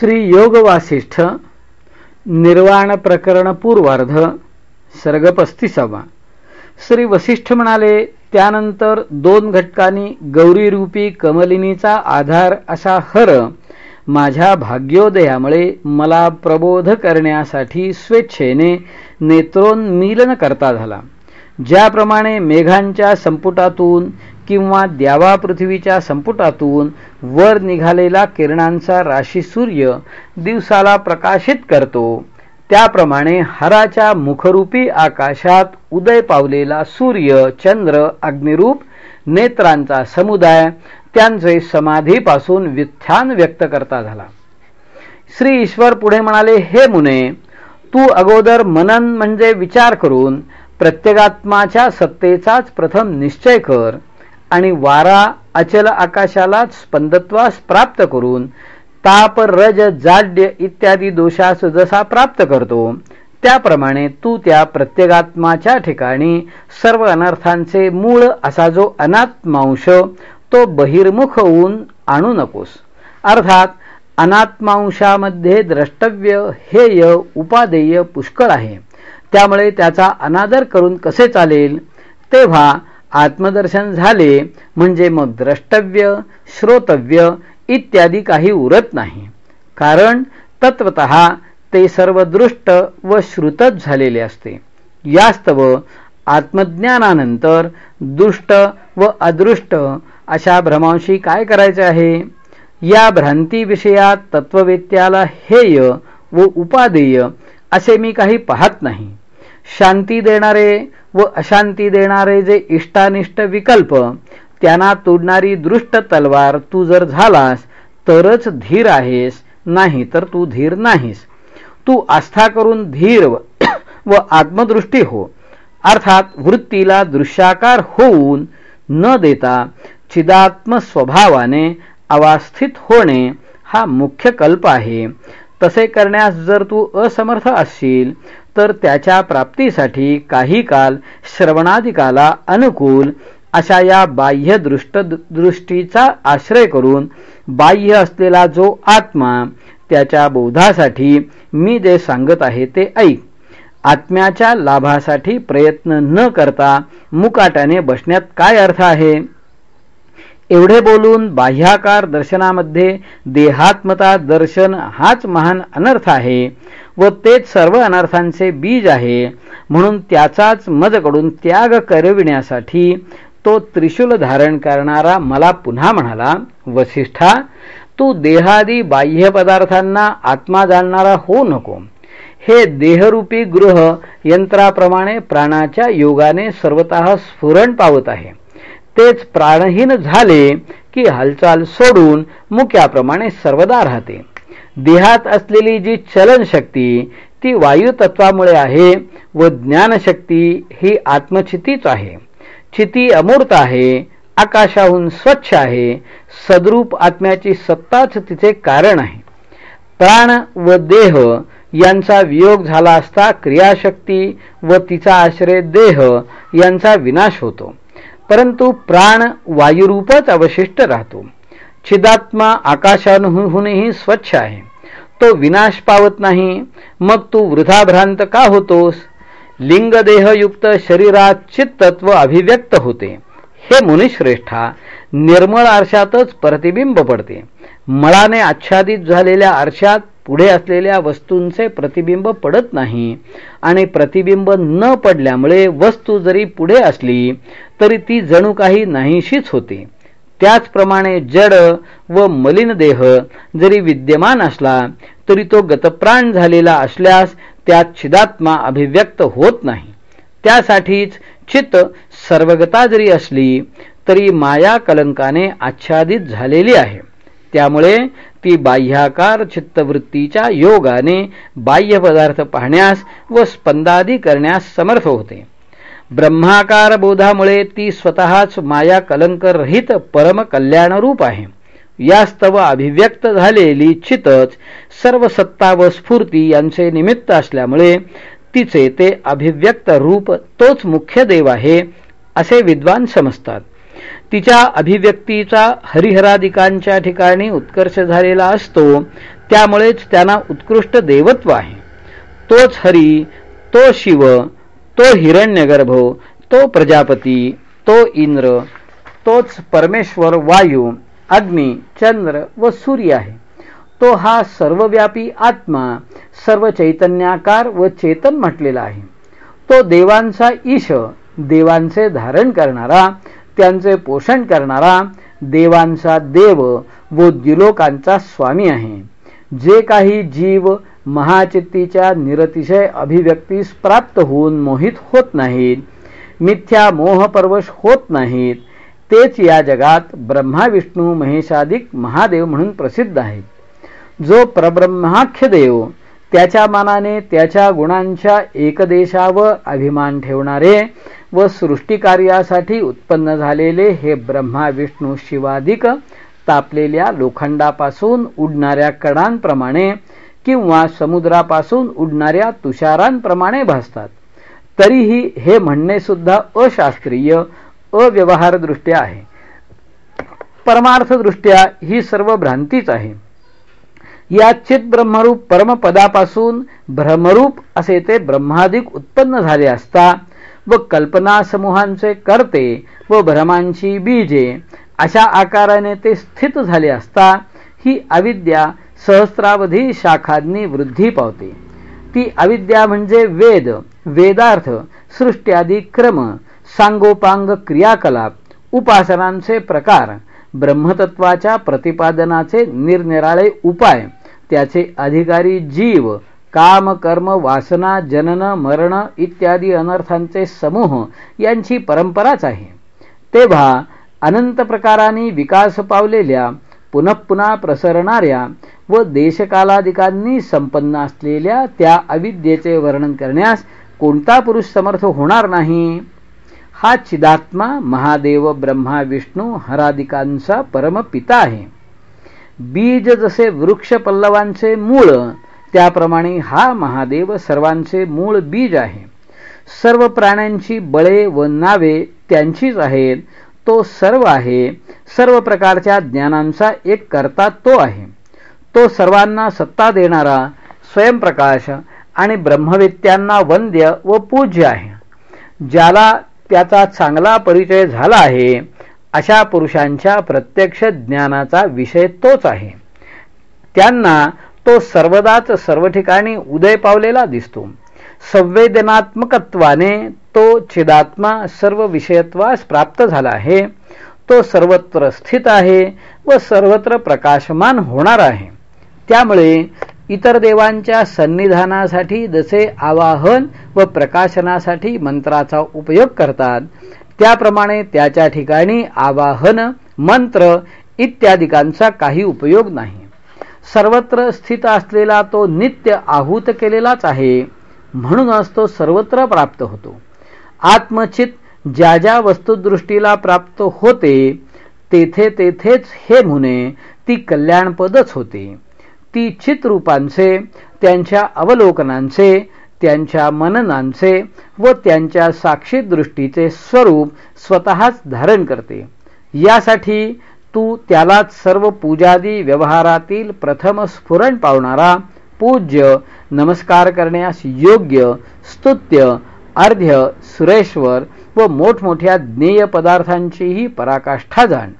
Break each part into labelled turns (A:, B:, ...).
A: श्री योग वासिष्ठ निर्वाण प्रकरण पूर्वार्ध सर्ग पस्तीसावा. श्री वसिष्ठ म्हणाले त्यानंतर दोन घटकांनी गौरीरूपी कमलिनीचा आधार असा हर माझ्या भाग्योदयामुळे मला प्रबोध करण्यासाठी स्वेच्छेने नेत्रोन्मीलन करता झाला. ज्याप्रमाणे मेघांच्या संपुटातून किंवा द्यावा पृथ्वीच्या संपुटातून वर निघालेला किरणांचा राशी सूर्य दिवसाला प्रकाशित करतो. त्याप्रमाणे हराच्या मुखरूपी आकाशात उदय पावलेला सूर्य चंद्र अग्निरूप नेत्रांचा समुदाय त्यांचे समाधीपासून व्युत्थान व्यक्त करता झाला. श्री ईश्वर पुढे म्हणाले हे मुने तू अगोदर मनन म्हणजे विचार करून प्रत्येगात्माच्या सत्तेचाच प्रथम निश्चय कर. आणि वारा अचल आकाशालाच स्पंदत्वास प्राप्त करून ताप रज जाड्य इत्यादी दोषास जसा प्राप्त करतो त्याप्रमाणे तू त्या प्रत्येगात्माच्या ठिकाणी सर्व अनर्थांचे मूळ असा जो अनात्मांश तो बहिर्मुख होऊन आणू नकोस. अर्थात अनात्मांशामध्ये द्रष्टव्य हेय उपादेय पुष्कळ आहे. त्यामुळे त्याचा अनादर करून कसे चालेल? तेव्हा आत्मदर्शन झाले म्हणजे मग द्रष्टव्य श्रोतव्य इत्यादी काही उरत नाही. कारण तत्वत ते सर्व दृष्ट व श्रुतच झालेले असते. यास्तव आत्मज्ञानानंतर दुष्ट व अदृष्ट अशा भ्रमांशी काय करायचे आहे? या भ्रांती विषयात तत्ववेत्याला हेय व उपादेय असे मी काही पाहत नाही. शांती देणारे व अशांती देणारे जे इष्टानिष्ट विकल्प त्यांना तोडणारी दृष्ट तलवार तू जर झालास तरच धीर आहेस नाही तर तू धीर नाहीस. तू आस्था करून धीर व आत्मदृष्टी हो. अर्थात वृत्तीला दृश्याकार होऊन न देता चिदात्म स्वभावाने अवस्थित होणे हा मुख्य कल्प आहे. तसे करण्यास जर तू असमर्थ असशील तर त्याच्या प्राप्तीसाठी काही काल श्रवणाधिकाला अनुकूल अशा या बाह्य दृष्ट दृष्टीचा आश्रय करून बाह्य असलेला जो आत्मा त्याच्या बोधासाठी मी जे सांगत आहे ते ऐक. आत्म्याच्या लाभासाठी प्रयत्न न करता मुकाट्याने बसण्यात काय अर्थ आहे? एवढे बोलून बाह्याकार दर्शनामध्ये देहात्मता दर्शन हाच महान अनर्थ आहे व तेच सर्व अनर्थांचे बीज आहे. म्हणून त्याचाच मजकडून त्याग करविण्यासाठी तो त्रिशूल धारण करणारा मला पुन्हा म्हणाला वसिष्ठा तू देहादी बाह्य पदार्थांना आत्मा जाणणारा होऊ नको. हे देहरूपी गृह यंत्राप्रमाणे प्राणाच्या योगाने सर्वत स्फुरण पावत आहे. तेच प्राणहीन झाले की हालचाल सोडून मुक्याप्रमाणे सर्वदा राहते. देहात असलेली जी चलनशक्ती ती वायुतत्वामुळे आहे व ज्ञानशक्ती ही आत्मचितीच आहे. चिती अमूर्त आहे आकाशाहून स्वच्छ आहे सद्रूप आत्म्याची सत्ताच तिचे कारण आहे. प्राण व देह यांचा वियोग झाला असता क्रियाशक्ती व तिचा आश्रय देह यांचा विनाश होतो. परंतु प्राण वायुरूपच अवशिष्ट राहतो. छिदात्मा आकाशानुहुनही स्वच्छ आहे. तो विनाश पावत नाही. मग तू वृधाभ्रांत का होतोस? लिंगदेहयुक्त शरीरात चित्तत्व अभिव्यक्त होते. हे मुनिश्रेष्ठा निर्मळ आरशातच प्रतिबिंब पडते. मळाने आच्छादित झालेल्या आरशात पुढे असलेल्या वस्तूंचे प्रतिबिंब पडत नाही आणि प्रतिबिंब न पडल्यामुळे वस्तू जरी पुढे असली तरी ती जणू काही नाहीशीच होती. त्याचप्रमाणे जड व मलिन देह जरी विद्यमान असला तरी तो गतप्राण झालेला असल्यास त्यात छिदात्मा अभिव्यक्त होत नाही. त्यासाठीच चित्त सर्वगता जरी असली तरी माया कलंकाने आच्छादित झालेली आहे. त्यामुळे ती बाह्याकार चित्तवृत्तीच्या योगाने बाह्य पदार्थ पाहण्यास व स्पंदादी करण्यास समर्थ होते. ब्रह्माकार बोधामुळे ती स्वतःच माया कलंकरहित परम कल्याणरूप आहे. यास्तव अभिव्यक्त झालेली चितच सर्व सत्ता व स्फूर्ती यांचे निमित्त असल्यामुळे तिचे ते अभिव्यक्त रूप तोच मुख्य देव आहे असे विद्वान समजतात. तिच्या अभिव्यक्तीचा हरिहरादिकांच्या ठिकाणी उत्कर्ष झालेला असतो त्यामुळेच त्यांना उत्कृष्ट देवत्व आहे. तोच हरी तो शिव तो हिरण्यगर्भ तो प्रजापती तो इंद्र तोच परमेश्वर वायू अग्नी चंद्र व सूर्य आहे. तो हा सर्वव्यापी आत्मा सर्व चैतन्याकार व चेतन म्हटलेला आहे. तो देवांचा ईश देवांचे धारण करणारा त्यांचे पोषण करणारा देवांचा देव व द्युलोकांचा स्वामी आहे. जे काही जीव महाचित्तीच्या निरतिशय अभिव्यक्तीस प्राप्त होऊन मोहित होत नाहीत. मिथ्या मोहपरवश होत नाहीत. तेच या जगात ब्रह्मा विष्णू महेशाधिक महादेव म्हणून प्रसिद्ध आहेत. जो प्रब्रह्माख्यदेव त्याच्या मानाने त्याच्या गुणांच्या एकदेशावर अभिमान ठेवणारे व सृष्टिकार्यासाठी उत्पन्न झालेले हे ब्रह्मा विष्णू शिवाधिक तापलेल्या लोखंडापासून उडणाऱ्या कणांप्रमाणे किंवा समुद्रापासून उडणाऱ्या तुषारांप्रमाणे भासतात. तरीही हे म्हणणे सुद्धा अशास्त्रीय अव्यवहारदृष्ट्या आहे. परमार्थदृष्ट्या ही सर्व भ्रांतीच आहे. या चित ब्रह्मरूप परमपदापासून भ्रमरूप असे ते ब्रह्मादिक उत्पन्न झाले असता व कल्पना समूहांचे करते व भ्रमांची बीजे अशा आकाराने ते स्थित झाले असता ही अविद्या सहस्रावधी शाखांनी वृद्धी पावते. ती अविद्या म्हणजे वेद वेदार्थ सृष्ट्यादी क्रम सांगोपांग क्रियाकलाप उपासनांचे प्रकार ब्रह्मतत्वाच्या प्रतिपादनाचे निरनिराळे उपाय त्याचे अधिकारी जीव काम कर्म वासना जनन मरण इत्यादी अनर्थांचे समूह यांची परंपराच आहे. तेव्हा अनंत प्रकारांनी विकास पावलेल्या पुनः प्रसरणाऱ्या व देशकालाधिकांनी संपन्न असलेल्या त्या अविद्येचे वर्णन करण्यास कोणता पुरुष समर्थ होणार नाही? हा चिदात्मा महादेव ब्रह्मा विष्णू हरादिकांचा परमपिता आहे. बीज जसे वृक्ष पल्लवांचे मूळ त्याप्रमाणे हा महादेव सर्वांचे मूळ बीज आहे. सर्व प्राण्यांची बळे व नावे त्यांचीच आहेत. तो सर्व आहे. सर्व प्रकारच्या ज्ञानांचा एक करता तो आहे. तो सर्वांना सत्ता देणारा स्वयंप्रकाश आणि ब्रह्मवित्यांना वंद्य व पूज्य आहे. ज्याला त्याचा चांगला परिचय झाला आहे अशा पुरुषांच्या प्रत्यक्ष ज्ञानाचा विषय तोच आहे. त्यांना तो सर्वदाच सर्व ठिकाणी उदय पावलेला दिसतो. संवेदनात्मकत्वाने तो चिदात्मा सर्व विषयत्वास प्राप्त झाला आहे. तो सर्वत्र स्थित आहे व सर्वत्र प्रकाशमान होणार आहे. त्यामुळे इतर देवांच्या सन्निधानासाठी जसे आवाहन व प्रकाशनासाठी मंत्राचा उपयोग करतात त्याप्रमाणे त्याच्या ठिकाणी आवाहन मंत्र इत्यादिकांचा काही उपयोग नाही. सर्वत्र स्थित असलेला तो नित्य आहूत केलेलाच आहे म्हणूनच तो सर्वत्र प्राप्त होतो. आत्मचित ज्या ज्या वस्तुदृष्टीला प्राप्त होते तेथे तेथेच हे म्हणे ती कल्याणपदच होते. ती चित्रूपांचे त्यांच्या अवलोकनांचे त्यांच्या मननांचे व त्यांच्या साक्षी दृष्टीचे स्वरूप स्वतःच धारण करते. यासाठी तू त्यालाच सर्व पूजादी व्यवहारातील प्रथम स्फुरण पावणारा पूज्य नमस्कार करण्यास योग्य स्तुत्य अर्ध्य सुरेश्वर व मोठमोठ्या ज्ञेय पदार्थांचीही पराकाष्ठा जाण.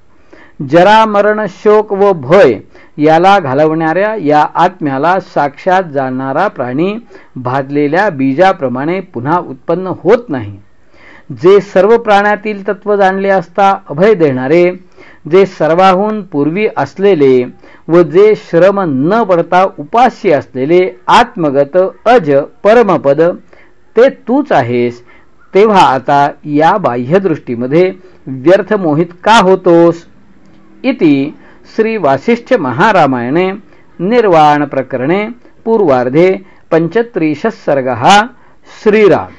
A: जरा मरण शोक व भय याला घालवणाऱ्या या आत्म्याला साक्षात जाणणारा प्राणी भाजलेल्या बीजाप्रमाणे पुन्हा उत्पन्न होत नाही. जे सर्व प्राण्यातील तत्व जाणले असता अभय देणारे जे सर्वाहून पूर्वी असलेले व जे श्रम न पडता उपास्य असलेले आत्मगत अज परमपद ते तूच आहेस. तेव्हा आता या बाह्यदृष्टीमध्ये व्यर्थ मोहित का होतोस? इति श्री वासिष्ठ महारामायणे निर्वाण प्रकरणे पूर्वार्धे पंचत्रिशः सर्गः श्रीराम।